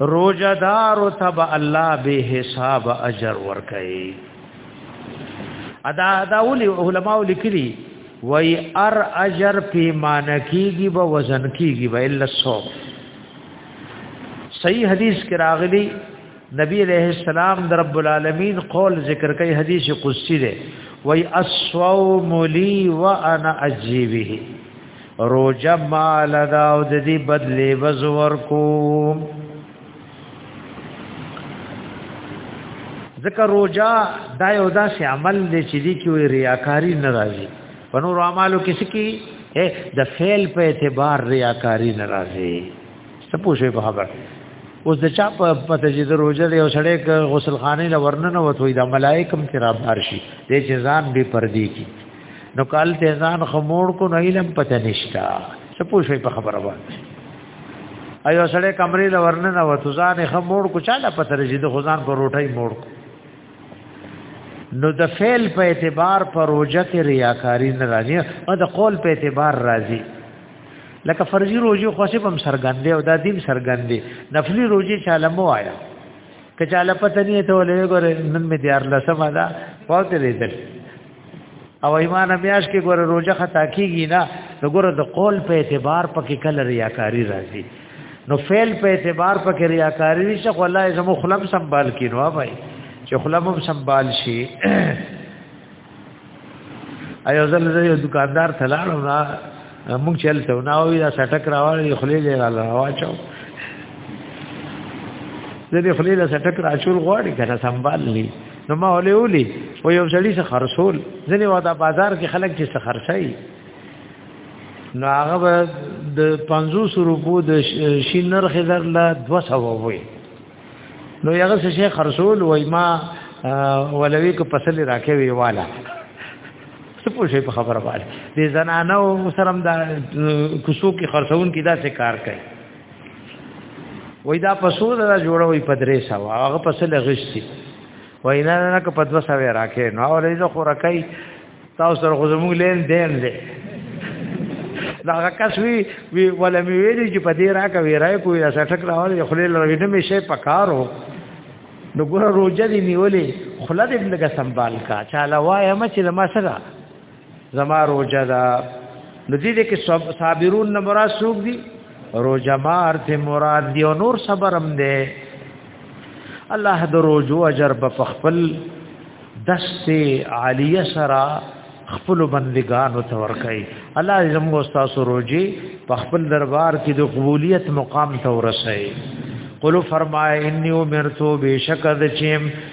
روزه دار او تب الله به حساب اجر ورکړي ادا دا ولي علماء لیکلي وای ار اجر پیمانه کیږي به وزن کیږي به الا صوم صحیح حدیث کې راغلي نبی علیہ السلام در رب العالمین قول ذکر کوي حدیث قدسی ده وای الصوم لی وانا اجیبه روجه مال دا او د دې بدلې وزور کو ذکر روجا دا یو داسې عمل دی چې دی کې ریاکاری ناراضي په نور اعمالو کې سکی د فعل په اعتبار ریاکاری ناراضي څه پوښې په خبر اوس د چا په پته چې د روجا دی او سړی غسل خانه لورنه نه وته د ملائکم تیرا بارشي د چې ځان به پردي کی نو کال ته ځان خموړ کو نه علم پته نشتا څه پوښي په خبره باندې ايو سړی کمرې له ورنه نه وته ځان خموړ کو چاله پته رځي د خزان پر روټي موړ کو نو د فعل په اعتبار پر روزه کې ریاکاری نه راځي او د قول په اعتبار راځي لکه فرضي روزي خو څه هم سرګندې او د دین سرګندې نفلي روزي چاله مو آیا کچاله پته نه ته ولې ګوره نن مې دیار لسمه ده فوت لیدل او ایمان میاش کې ګوره روزه خطا کیږي نه نو ګوره د قول په اعتبار پکې کله ریاکاری راځي نو فعل په اعتبار پکې ریاکاری نشه والله زمو خلم سنبال کینو بھائی چې خلم هم سنبال شي ایو زل زه یو دکاندار تلاړو نه موږ چلته نه وی دا سټک راوړی خلې له را واچو زه دې خلې له سټک راچول غواړي کنه سنبال لې نو ما ولې ولي او یو ځړي څخه خرصول ځنې وادا بازار کې خلک چې څخه خرڅي نو هغه د 500 روپو د شین نرخ در لا 200 ووي نو هغه څه شي خرصول وای ما ولوي کو فصل راکې وی والا څه پوښي په خبره باندې د زنانو سره د کوسو کې خرصون کې دا څه کار کوي وای دا پسو دا جوړوي په درې سو هغه پسې لغشتي وای نه نه که په دوه سو راکې نو اورې زه خو راکای تاسو سره خو زموږ لین دین دی دا هغه کس وی وی ولا می ویلی چې په دې راکا وی راي کوی دا سټک راوړل خو له لوي نه می شي پکارو نو ګور روزه دی نیولې خلد ابن کا سنبال کا چاله وای ما چې ما سره زما روجه دا نو دې دې کې صابرون نه مراد سوق دي روجه مار ته مراد دی او نور صبرم دی الله د روجو اجر په خپل دست عالی سرا خپل بندگانو ته ورکړي الله دې زموږ استاد روجي په خپل دربار کې د قبولیت مقام ته ورسړي قلو فرمائے انی امرتو بیشک د چیم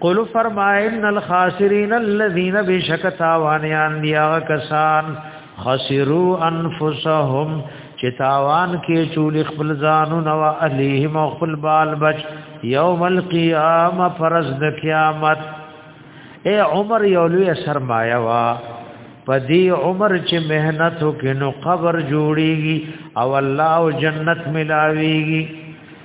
قل فرمائن الخاسرین الذین بشک تاوانیان دیا کسان خسرو انفسهم چې تاوان کې چول خپل ځانو نو الیهم خپل بال بچ یوم القیامه فرض د قیامت اے عمر یو لوی سرمایه وا پدی عمر چې مهنت وکینو قبر جوړیږي او الله او جنت ملاویږي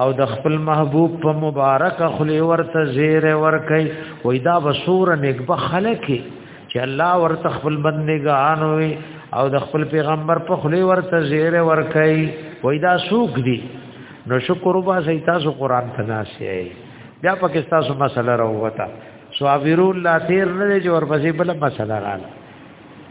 او د خپل محبوب په مبارک خلی ورته زیر ورکي وای دا بصور نیک به خلک چې الله ورته خپل بندگان وي او د خپل پیغمبر په خلی ورته زیر ورکي وای دا سوق دي نو شکر وبا سي تاسو قران ته ناشي بیا پاکستان سو مسله راوته سوابیرو الله تیر نه جو ور پسې بل مسله رااله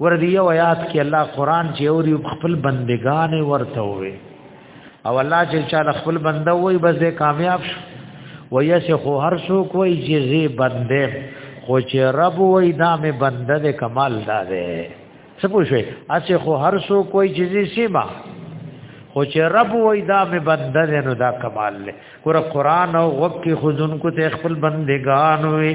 ور دې یو آیات کې الله قران چې اوري خپل بندگان ورته وي او الله چې چا خپل بنده وي بس دې کامیاب شو ویسه خو هر څوک وي چې زی بنده خو چې رب وي دا مې بنده دې کمال دا ده څه پوښي اته خو هر څوک وي چې زی سیما خو چې رب وای دا مې بنده دی نو دا کمال له ګور قران او وقې خودن کو ته خپل بندگان وي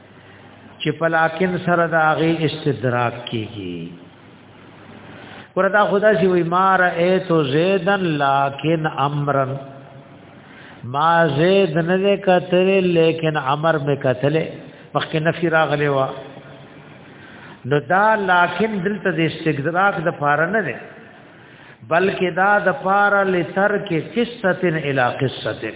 چې پلاکن سره د هغه استدراک کیږي وردا خدا سی وی ما رأیت زیدن لیکن امرن ما زید نه کتل لیکن امر می کتل مخکې نفی راغلی و نو دا لیکن دلته د استدراک د پاره نه دی بلکې دا د پاره لتر کې قصتن الی قصتن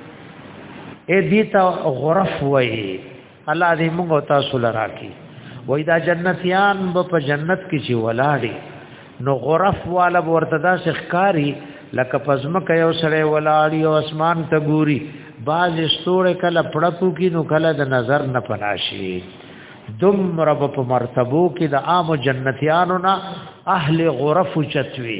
اے دیتا غرف وای الله دې موږ تاسو لراکی وای دا جنتیان په جنت کې چې ولاړی نو غرف والا ورته دا شخکاری لکه پزمکه یو سره ولاړی او اسمان ته ګوري باز ستوره کله پړپو کې نو کله د نظر نه پناشي دم رب په مرتبو کې د عام جنتیانو نه اهل غرف چتوي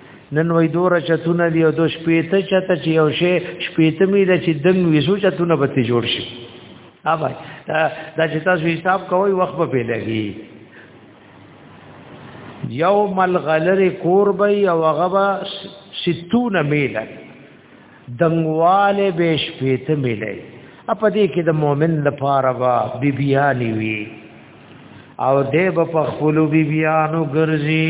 نن وای دور چتونه دی او دو شپېته چته چې یو شی شپېته می د چې دنګ ویسو چتونه به تی جوړ شي ها بھائی دا چې تاسو حساب کوئ وخت به پیلګي یو مل غلری کور به او غبا 60 میل دنګواله به شپېته میلای اپ دې کې د مؤمن لپاره وا بیبیانی وی او دې په خپل بیبیانو ګرځي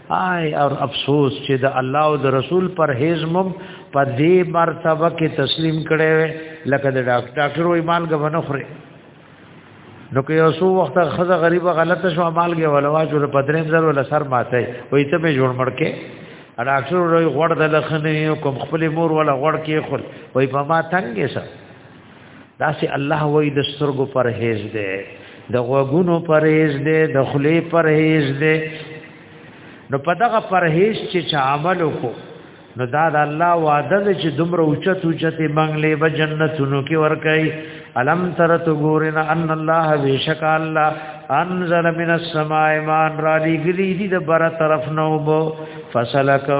آی او افسوس چې د الله او د رسول پر هیزمم په دې مرتبه کې تسلیم کړي وي لکه د ډاکټر وې مالګه ونه خوري نو که یو څو وخت خزه غریب غلطه شو مالګه ولا واجو په دریم ځل ولا سر ماته وې ته به جوړ مړ کې ډاکټر وې غوړ د لخنې کوم خپل مور ولا غوړ کې خور وې په ما تنګې سره دا سي الله وای د سترګو پرهیز دی د غوګونو پرهیز دی د خلی پرهیز دی نو په دغه پرهیز چې چا عمل وکړو نو دا د الله وعده ده چې دومره اوچت اوچت منګلې به جنتونو کې ورکړي الم تر تو ګورنا ان الله بیشک الله انزل من السماء مان را لګلی دي د بر طرف نو بو فسلکه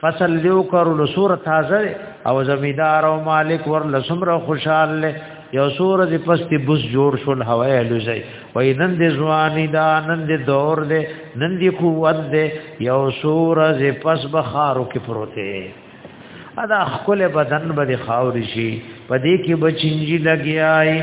فصل دیو کرو لسور تازه او زمیدار او مالک ور لسمر خوشحال له یو سور دی پستی بوس جوړ شول هوای لوزی وای نن دی ځواني دا نن دی دور دی نن دی قوت دی یو سور دی پس بخارو کې پروته ادا خپل بدن به خاور شي پدې کې بچنجي لګیای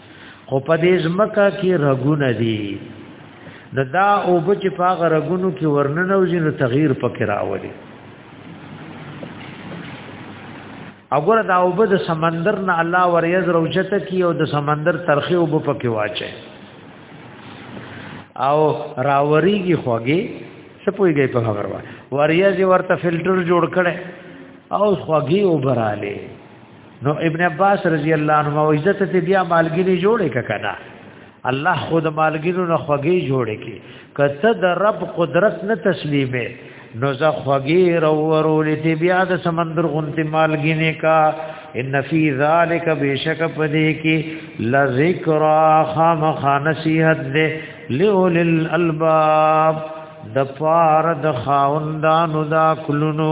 خو په دې ځمکه کې رګونه دي نو دا او بچ پاغه رګونو کې ورننه او ځینو تغییر پکې راولي وګوره دا او د سمندر نه الله وریز روجته کی او د سمندر ترخی او پکې واچي او راوریږي خوږي سپويږي په خبر وای وریز ورته فلټر جوړ کړي او خوږي او براله نو ابن عباس رضی الله عنه او عزت ته بیا مالګری جوړې ککنا الله خود مالګرو نه خوږی جوړې کی کته د رب قدرت نه تسلیمه نو زه خوږی ورولې ته بیا د سمندر غنتی مالګینه کا ان فی ذلک بیشک پدې کې لذکر خام خانسیحت دې لول الالباب د فار د خاوندانو دا کلونو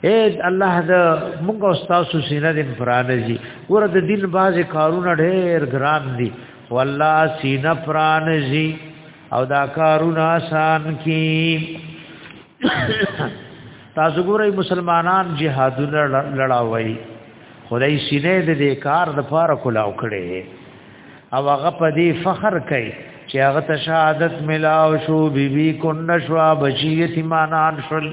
اے الله دا موږ او تاسو سینه دې پرانځي ور د دین باز کارونه ډېر ګران دي والله سینه پرانځي او دا کارونه آسان کی تاسو ګورئ مسلمانان جهادونه لړاوي خدای سینه دې کار د فار کولاو کړي او هغه په دې فخر کوي چې هغه ته شهادت ملاو شو بیبي بی کن شوا بچی یتیمانان شول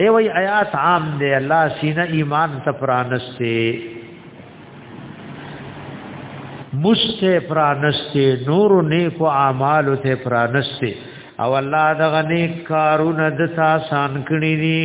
ای وای آیات عام دی الله سینه ایمان ته پرانسته مسته پرانسته نور نیکو اعمال ته پرانسته او الله دغه نیک کارونه د تاسو ان کړی دي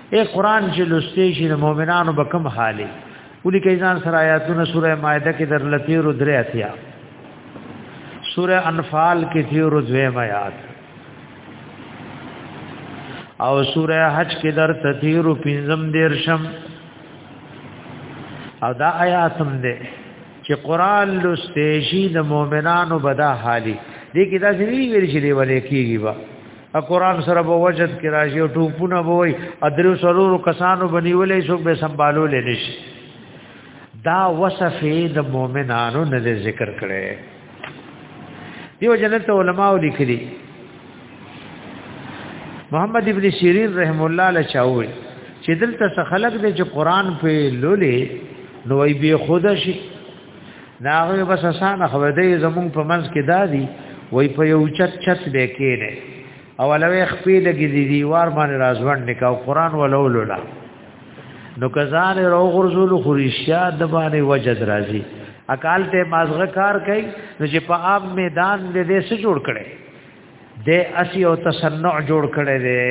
اے قران چې لسته شي د مؤمنانو به کم حالي ولي کې ځان سره آیاتونه سوره مائده کې در لتی رو درې اتیا سوره انفال کې تھی رو دوه آیات او سوره حج کې در تھی رو پنځم دیرشم او دا آیات هم ده چې قران لسته شي د مؤمنانو بدا حالي دې کې دا ځینې ویل شي دی ولې کېږي قرآن سره به وجد کې راشي او ټوپونه به وي ادرو سرور کسانو بنیولې شو به سنبالو لنیش دا وصف د مؤمنانو نه ذکر کړي دیو جنت علماء لیکلي محمد ابن سیرین رحم الله له چاوي چې دلته خلق دې چې قرآن په لولې نو ای به خدا شي ناغه بس اسانه خو دې زمونږ په منځ کې دادی وای په یو چت چت به کېره او لوي خپې لګې دی دیوار باندې رازوند نکاو قران ولولولا نو کزان رو غرزول خریشیا د باندې وجد راځي اکال ته مازغه کار کوي نو چې په عام میدان دې دې څه جوړ کړي د اسی او تصنع جوړ کړي دي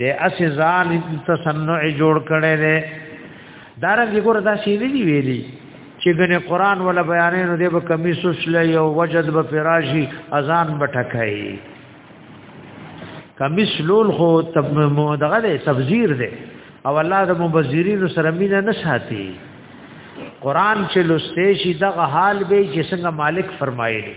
د اسی ځان تصنع جوړ کړي دي دارنګ ګور دا شی دی ویلي چې ګنې قران ولا بیانې نو د کمی سوشل یو وجد به فراشي اذان بټکای کمی سلول خو تب مو دغه دی تفسیر دی او الله د مبذرین سره مینه نه ساتي قران چې لسته شي دغه حال به چې څنګه مالک فرمایلی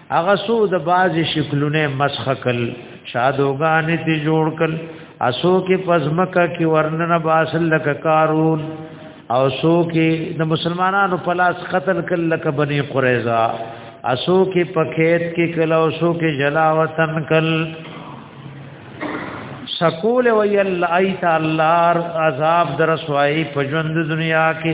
هغه سو د باز شکلونه مسخ کل شادوغان ته جوړ کل اسو کې پزمکه کې ورننه باسل لک کارون او سو کې د مسلمانانو پلاس قتل کل لک بني قریظه اسو کې پخېت کې کل او سو کې جلا وطن کل سکول وی الله ایت الله عذاب درسوای په ژوند دنیا کې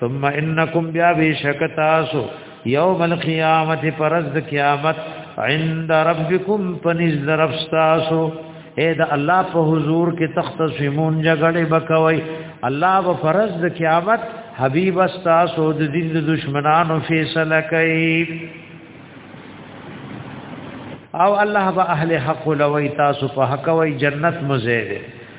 ثم انکم بیا بشک تاسو یوم القیامت پرز د قیامت عند ربکم پنځ درف تاسو اے دا الله په حضور کې تختصمون جګړه بکوي الله و فرض د قیامت حبیب استاسو د دین د دشمنانو فیصله کوي او الله به اهل حق لوي تاسو په حق وي جنت مزه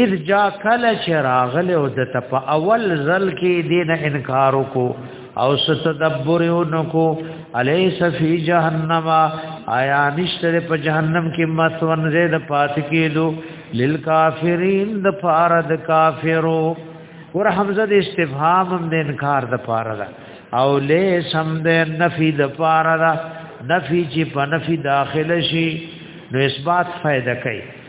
اذ جا کله چې راغله او د تپ اول ځل کې دین انکار کو او ستدبر نکو الیس فی جهنم آیا نشتر په جهنم کې مسون زید پات کېدو للکافرین د فارد کافرو ور حمزه د استفهام هم د انکار د پاره ده او له سم د نفی د پاره ده نفی چې په نفی داخله شي نو اثبات فائدہ کوي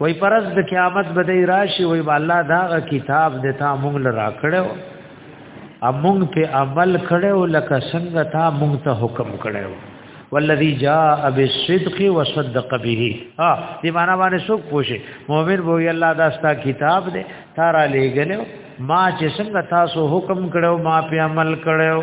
وای پرز د قیامت بدای راشي وای الله دا کتاب د تا مونږ لرا کړو امونږ په عمل کړو لکه څنګه تا مونږ ته حکم کړو والذي جاء بالصدق وصدق به ها دې معنا باندې څوک پوښي مؤمن وو الله دا ستا کتاب دې تارا لېګلو ما چې څنګه تاسو حکم کړو ما په عمل کړو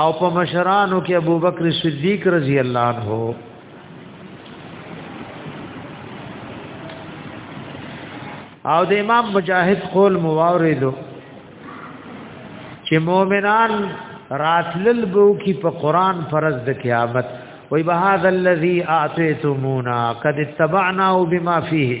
او په مشرانو کې ابو بکر صدیق رضی الله عنه او د امام مجاهد قول مواردو چې مؤمنان راتلل بو کی په قران فرض د قیامت وی بهذا الذی اعطیتمونا قد اتبعنا بما فیه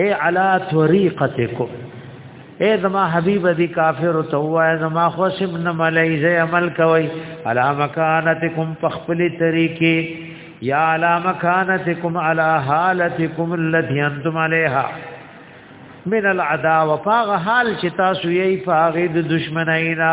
اے علا طریقتکم اے زما حبیب دی کافر او توا زما خوشب نه ملای زې عمل کوي علا مکانتکم پخپل طریقې یا علا مکانتکم علا حالتکم الذی انتم علیها من العداوه فاغ حال چې تاسو یې فاغ د دشمنینا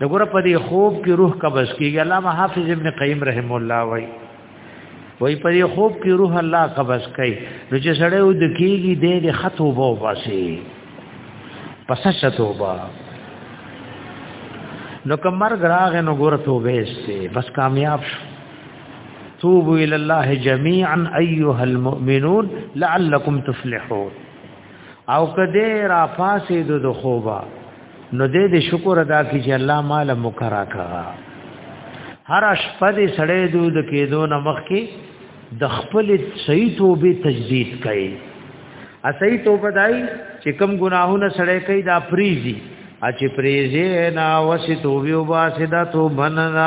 د ګور په دې خوب کې روح قبض کیږي علامه حافظ ابن قیم رحم الله وای وای په دې خوب کې روح الله قبض کوي نو چې سړی ود کیږي د دې خطو بو باسي پس شتو با نو کمر غراغ نو ګور توبه سي بس کامیاب شو توبوا الى الله جميعا ايها المؤمنون لعلكم تفلحون او کده را پاسې د خوبا نو دې د شکر ادا کی چې الله مال مکرا کا هر شپه دې سړې دود کېدو نه مخ کې د خپل صحیح توبه تجدید کړي ا صحیح توبه دای چې کم ګناهونه سړې کوي دا پریزي ا چې پریزي نه وسې توبه واسه دا توبه نه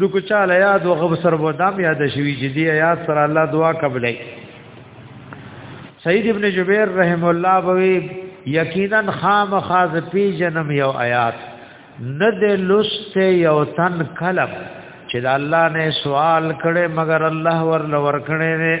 نو کو چاله یاد او غو سر و دام یاد شوی چې دی یاد سره الله دعا قبلې سید ابن جبیر رحم الله بوی یقینا خام خاز پی جنم یو آیات ند لست یو تن کلب چې الله نه سوال کړي مگر الله ورل ور کړي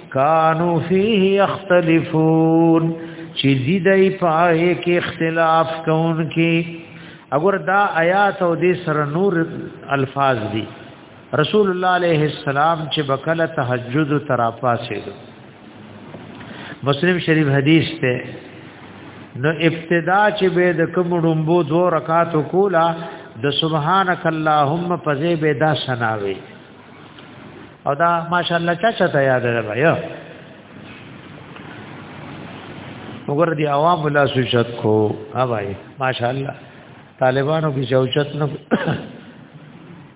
کانو فيه يختلفون چې دې دای پای کې اختلاف کوونکې اگر دا آیات او دې سره نور الفاظ دي رسول الله عليه السلام چې بکله تهجد تراپا سي مسلم شریف حدیث ته نو ابتدا چې به د کوم ډومبو دو رکعات کولا د سبحانك اللهم فزي به دا سناوي او دا ماشاءالله چا چا ته یاد ده بیا وګور دی عوام ولا سوچت کو ها بھائی ماشاءالله طالبانو کی شوچت نه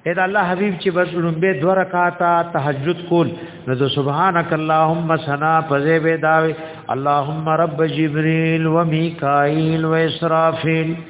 اې دا الله حبيب چې بس لومبه دو رکعاته تهجد کول نو د سبحانك اللهم سنا فزه به داوي اللهم رب جبريل وميكائيل واسرافيل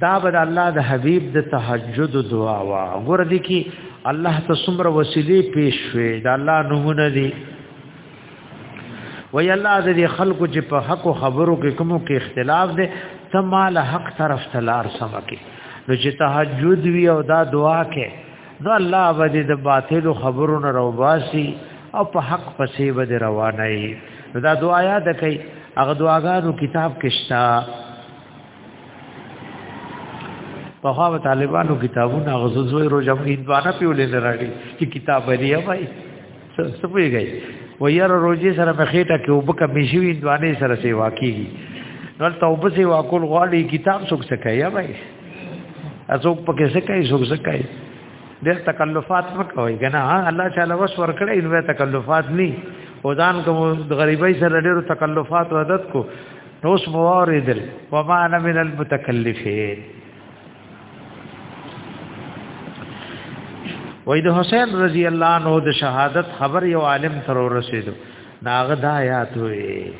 دا بد الله د حبيب د تهجد دعا وا ګور دي کی الله ته څومره وسیلې پیش شوې دا الله نمونه دي وی الله دې خلکو چې په حق او خبرو کې کومو کې اختلاف دي ته مال حق طرف تلار سمکه نو چې تهجد وی او دا دعا کې نو الله باندې د باطل خبرو نه روباسي او په حق پسې باندې روانه وي دا دعا یاد کړئ هغه دعاګانو کتاب کې شتا په هغه طالبانو کتابونه غزوې روزم کې دوانه پیولې لري چې کتاب لري وای څه پوهیږي و یاره روزي سره په خېټه کې وب کمې شوي دوانه سره سیوا کیږي نو توبه سیوا کول غواړي کتاب څوک څه کوي یا بھائی ازوک پکې څه کوي څوک څه کوي ډېر تکلفات وکوي کنه الله تعالی وس ورکړي نو تکلفات ني او ځان کوم غریبای سره ډېر تکلفات عادت کو نو اوس مواردل وما انا من المتکلفین وای د حسین رضی الله عنه د شهادت خبر یو عالم تر ورسېدو ناغه دا آیات وې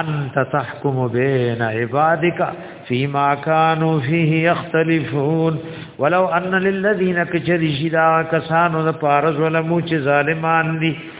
انت تحکم بین عبادک فيما كانوا فيه يختلفون ولو ان للذين كجرشدا کسانو د پارز ولمو چې ظالمان دي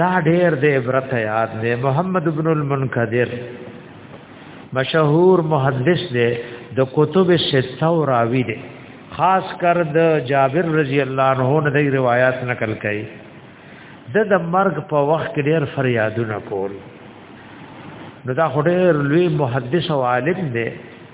دا ډېر دې عبرت یاد دې محمد ابن المنکدر مشهور محدث دې د کتب سته او راوی دې خاص کر د جابر رضی الله عنه نه دی روایت نقل کړي د د مرګ په وخت کې ډېر فریادونه کول نو دا خډېر لوی محدث او عالم دی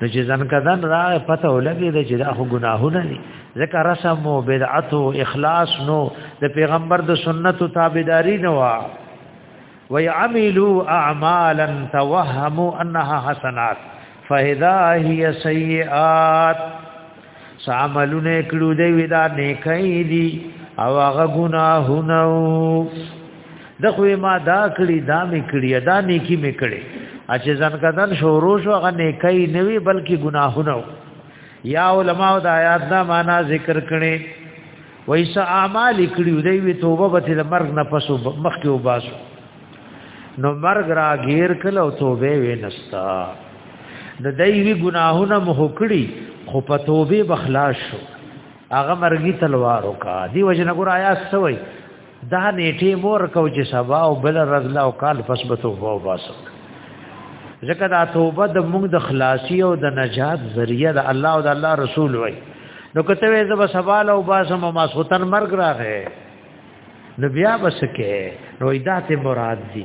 نو چې ځان کدن را پته ولګي د چې دا خو ګناهونه دي ځکه رسم او بدعت او اخلاص نو د پیغمبر د سنت او تابعداري نو وا ويعملوا اعمالا توهموا انها حسنات فاذا هي سيئات ساملونه کړو دی ودا نیکای دی او هغه ګناهونه د خو ما دا کړی دا می کړی دا نیکی می کړی اچې ځان کدن شورو شو هغه نیکای نه وی بلکې ګناهونه یا علماء د آیات دا معنا ذکر کړي وای س اعمال کړیو دی وی توبه به د مرګ نه پسو مخ کې وباسو نو مرګ را غیر کله او توبه وینستا د دای وی ګناهونه مو کړی خو په توبه بخلاص شو هغه مرګي تلوار وکا دی وجنه ګور آیا سوي دا نیټه مور کو چې سبا او بل رز لا او کال فسبتو هو باسو ځکه دا توبه د موږ د خلاصي او د نجات ذریعہ د الله او د الله رسول وای نو کته وې زب سبا لا او باسم ما سوتن مرګ راغې نو بیا بسکه نو ایدات مراد دي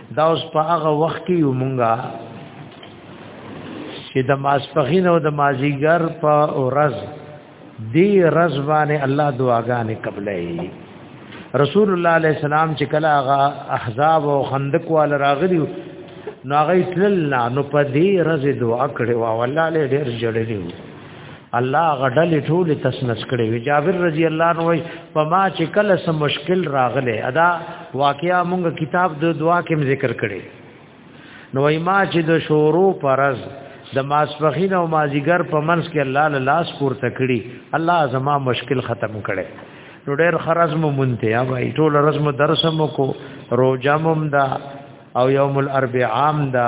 دا اوس په هغه وخت کې یو مونږه چې د ماسپخین او د مازیګر په ورځ دی رز باندې الله دعاګانې قبلې رسول الله علیه السلام چې کله هغه احزاب او خندق وال راغلی نو هغه تلل نو په دې رز دعا کړې وا والله له ډېر جوړې الله غډل ټول تسنس کړي وی جابر رضی الله عنه وای په ما چې کله سم مشکل راغله ادا واقعیا مونږ کتاب د دعا کې ذکر کړي نو وای ما چې د شورو پرز د ماسفخین او مازیګر په منځ کې الله له لاس پورته کړي الله زما مشکل ختم کړي نو ډېر خرز مو مونته یا وای ټول رزم درسم کو روزه مم دا او یوم الاربعاء دا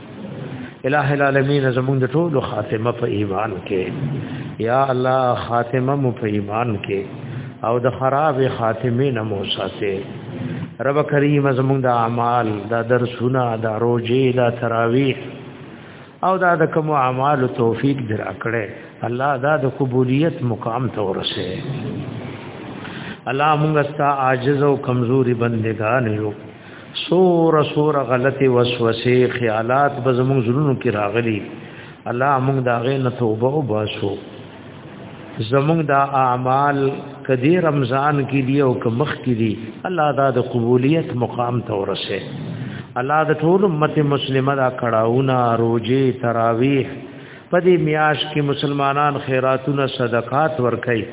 الہ العالمین زمون د ټول خاتمه په ایمان کې یا الله خاتمه مو په ایمان کې او د خراب خاتمه نه مو ساتي رب کریم زمون د اعمال د درسونه د روزي د تراویح او دا د کوم اعمال توفیق درا کړې الله دا د قبولیت مقام ته ورسه الله موږ ستا عاجز او کمزوري بندگان یو سور سور غلطي وسوسه خیالات به زموږ زړونو کې راغلي الله موږ دا غې نه توبه او باسو زموږ دا اعمال کدی رمضان کې دی او که مخ کې دی الله دا د قبولیت مقام ته ورسه الله د ټول امت مسلمه دا کړهونه روزي تراویح په دې میاش کې مسلمانان خیراتونه صدقات ورکړي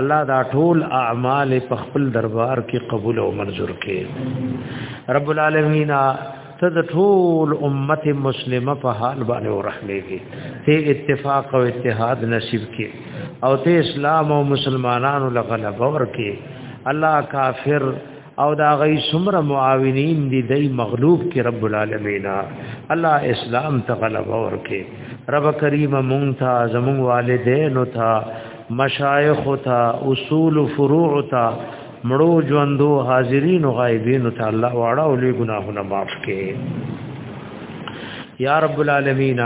الله دا ټول اعمال په خپل دربار کې قبول او منظور کړي رب العالمین ته د ټول امت مسلمه په حال باندې ورحمېږي ته اتفاق او اتحاد نصیب کې او ته اسلام او مسلمانانو لغلبه ورکې الله کافر او دا غي سمره معاونین دي دای مغلوب کې رب العالمین الله اسلام ته غلبه ورکه رب کریم مونږ ته زمون والدین او ته مشایخ او ته اصول فروع او ته مړو ژوندو حاضرین او غایبین او ته الله واړه او لوی ګناهونه معاف کړي یا رب العالمین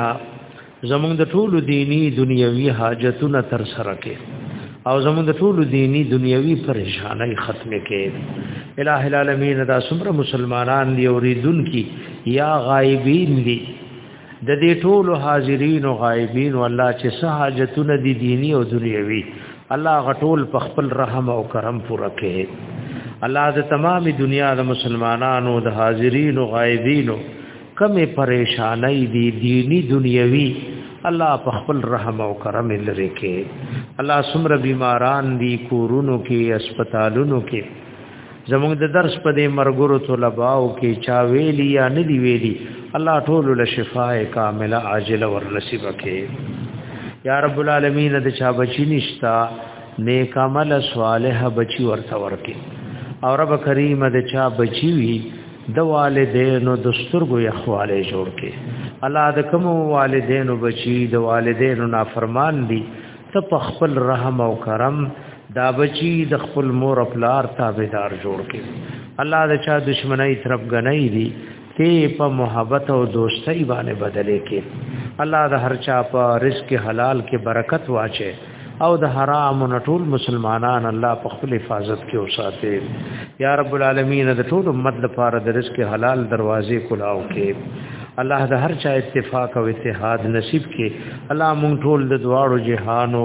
زمونږ د ټولو دینی دنیوي حاجتونه تر سره کې او زمونږ د ټولو دینی دنیوي پریشانای ختم کې الٰه العالمین دا څومره مسلمانان دی اوریدون کی یا غایبین دی د دې ټولو حاضرین او غایبین والله چې سه حاجتونه دي دینی او دنیوي الله غټول په خپل رحم او کرم پوره کړي الله د تمامي دنیا د مسلمانانو د حاضرین او غایبینو کمه پریشانای دی دینی دنیوي الله په خپل رحم او کرم لري کې الله سمره بیماران دی کورونو کې اسپیټالونو کې زموږ د درس په دې مرګورو طلباو کې چا ویلی یا نه دی ویلی الله ټول له شفاء کامله عاجله ور نصیب کې یا رب العالمین د چا بچی نشتا نیک عمل صالح بچی ورته ورکې او رب کریم د چا بچی وی د والدینو د سترګو یخواله جوړ کې الله د کوم والدینو بچي د والدینو نافرمان دي ته په خپل رحم او کرم دا بچي د خپل مور خپلار تابعدار جوړ کې الله د چا دشمنی طرف غنۍ دي ته په محبت او دوستۍ باندې بدلې کې الله د هر چا په رزق حلال کې برکت واچي او د حرام نه ټول مسلمانان الله په خپل حفاظت کې اوساته یا رب العالمین د ټول امت لپاره د رزق حلال دروازې کلاو کې الله د هر چا اتفاق او اتحاد نصیب کې الله مونږ ټول د دواړو جهانو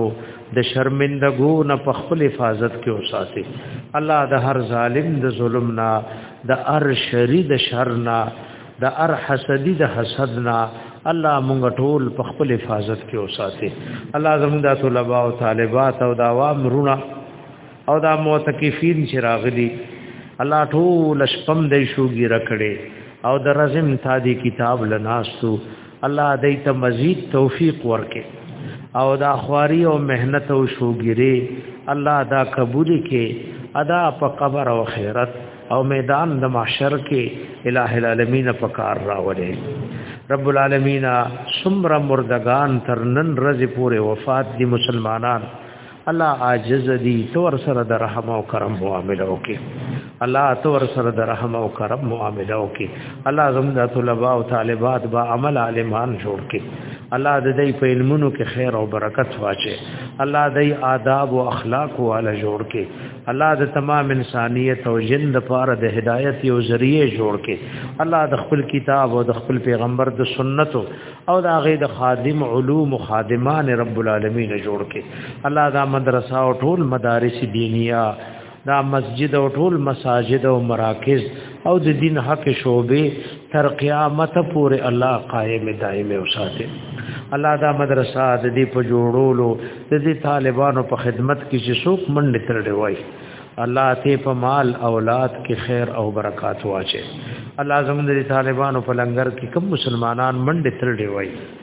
د شرمندګو نه په خپل حفاظت کې اوساته الله د هر ظالم د ظلم نه د هر شری د شر نه د ار حسدی د حسد نه الله مونږ ټول په خپل حفاظت کې اوساته الله زموږ د طلباء او طالبات او د عوام رونه او د معتکفین چې راغلي الله ټول شپم د شوګي رکړي او د رزم تادي کتاب لناستو الله دې ته مزید توفیق ورکړي او د اخواري او مهنت او شوګيري الله دا قبول کې ادا په قبر او خیرت او میدان د محشر کې الٰه العالمین په کار راوړي رب العالمین سمر مردگان تر نن ورځې پورې وفات دي مسلمانان الله عاجز دي تور سره د رحم او کرم معاملې وکي الله تور سره د رحم او کرم معاملې وکي الله زموږ د طلباء او طالبات با عمل عالمان جوړ کړي الله د دې په علمونو کې خیر او برکت واچي الله د آداب او اخلاق والا جوړ کې الله د تمام انسانیت او جن د پاره د هدایت یو ذریعہ جوړ کې الله د خپل کتاب او د خپل پیغمبر د سنت او د هغه د خادم علوم او خادمان رب العالمین جوړ کې الله دا مدرسه او ټول مدارس دینیا دا مسجد او ټول مساجد او مراکز او د دین حق شوبې تر قیامت پورې الله قائم دائم او ساته الله دا مدرسه د دې په جوړولو د دې طالبانو په خدمت کې چې څوک منډه تر دی وای الله ته په مال اولاد کې خیر او برکات واچي الله زموږ د طالبانو په لنګر کې کوم مسلمانان منډه تر دی وای